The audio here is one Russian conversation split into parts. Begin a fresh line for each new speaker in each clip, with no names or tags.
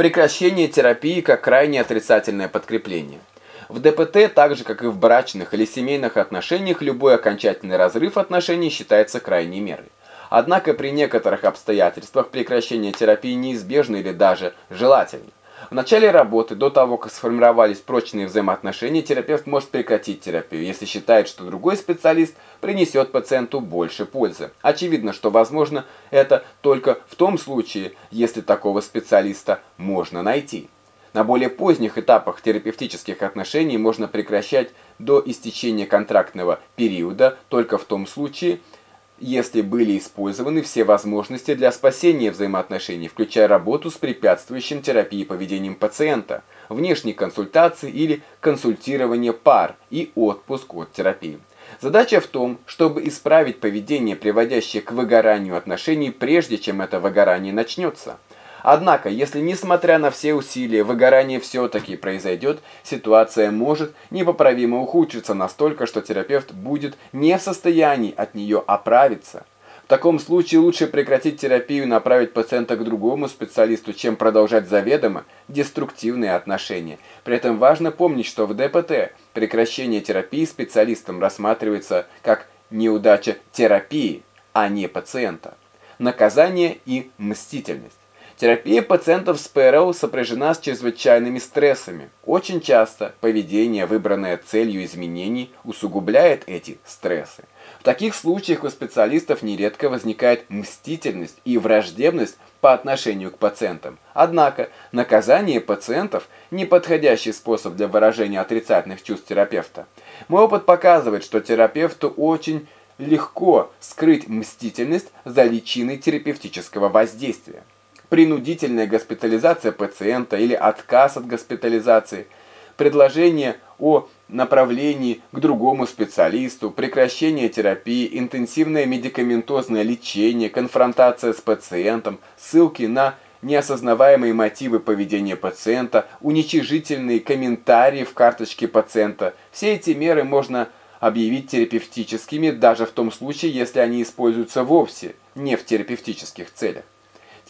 Прекращение терапии как крайне отрицательное подкрепление. В ДПТ, так же как и в брачных или семейных отношениях, любой окончательный разрыв отношений считается крайней мерой. Однако при некоторых обстоятельствах прекращение терапии неизбежно или даже желательно. В начале работы, до того, как сформировались прочные взаимоотношения, терапевт может прекратить терапию, если считает, что другой специалист принесет пациенту больше пользы. Очевидно, что возможно это только в том случае, если такого специалиста можно найти. На более поздних этапах терапевтических отношений можно прекращать до истечения контрактного периода только в том случае, если были использованы все возможности для спасения взаимоотношений, включая работу с препятствующим терапии поведением пациента, внешней консультации или консультирование пар и отпуск от терапии. Задача в том, чтобы исправить поведение, приводящее к выгоранию отношений, прежде чем это выгорание начнется. Однако, если несмотря на все усилия выгорание все-таки произойдет, ситуация может непоправимо ухудшиться настолько, что терапевт будет не в состоянии от нее оправиться. В таком случае лучше прекратить терапию и направить пациента к другому специалисту, чем продолжать заведомо деструктивные отношения. При этом важно помнить, что в ДПТ прекращение терапии специалистом рассматривается как неудача терапии, а не пациента. Наказание и мстительность. Терапия пациентов с ПРЛ сопряжена с чрезвычайными стрессами. Очень часто поведение, выбранное целью изменений, усугубляет эти стрессы. В таких случаях у специалистов нередко возникает мстительность и враждебность по отношению к пациентам. Однако наказание пациентов – неподходящий способ для выражения отрицательных чувств терапевта. Мой опыт показывает, что терапевту очень легко скрыть мстительность за личиной терапевтического воздействия принудительная госпитализация пациента или отказ от госпитализации, предложение о направлении к другому специалисту, прекращение терапии, интенсивное медикаментозное лечение, конфронтация с пациентом, ссылки на неосознаваемые мотивы поведения пациента, уничижительные комментарии в карточке пациента. Все эти меры можно объявить терапевтическими даже в том случае, если они используются вовсе не в терапевтических целях.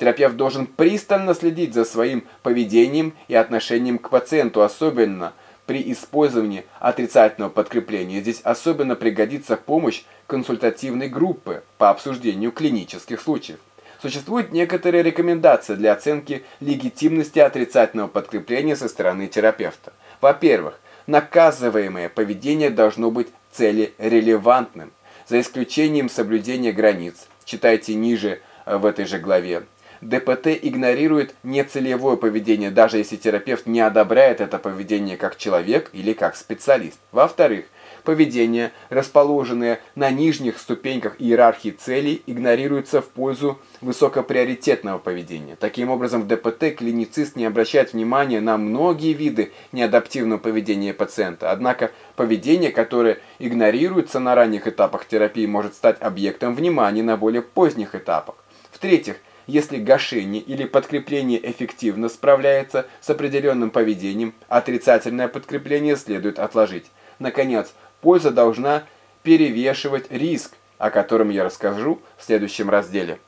Терапевт должен пристально следить за своим поведением и отношением к пациенту, особенно при использовании отрицательного подкрепления. Здесь особенно пригодится помощь консультативной группы по обсуждению клинических случаев. Существуют некоторые рекомендации для оценки легитимности отрицательного подкрепления со стороны терапевта. Во-первых, наказываемое поведение должно быть целерелевантным, за исключением соблюдения границ. Читайте ниже э, в этой же главе. ДПТ игнорирует нецелевое поведение, даже если терапевт не одобряет это поведение как человек или как специалист. Во-вторых, поведение, расположенное на нижних ступеньках иерархии целей, игнорируется в пользу высокоприоритетного поведения. Таким образом, в ДПТ клиницист не обращает внимания на многие виды неадаптивного поведения пациента. Однако поведение, которое игнорируется на ранних этапах терапии, может стать объектом внимания на более поздних этапах. В-третьих, если гашение или подкрепление эффективно справляется с определенным поведением, отрицательное подкрепление следует отложить. Наконец, польза должна перевешивать риск, о котором я расскажу в следующем разделе.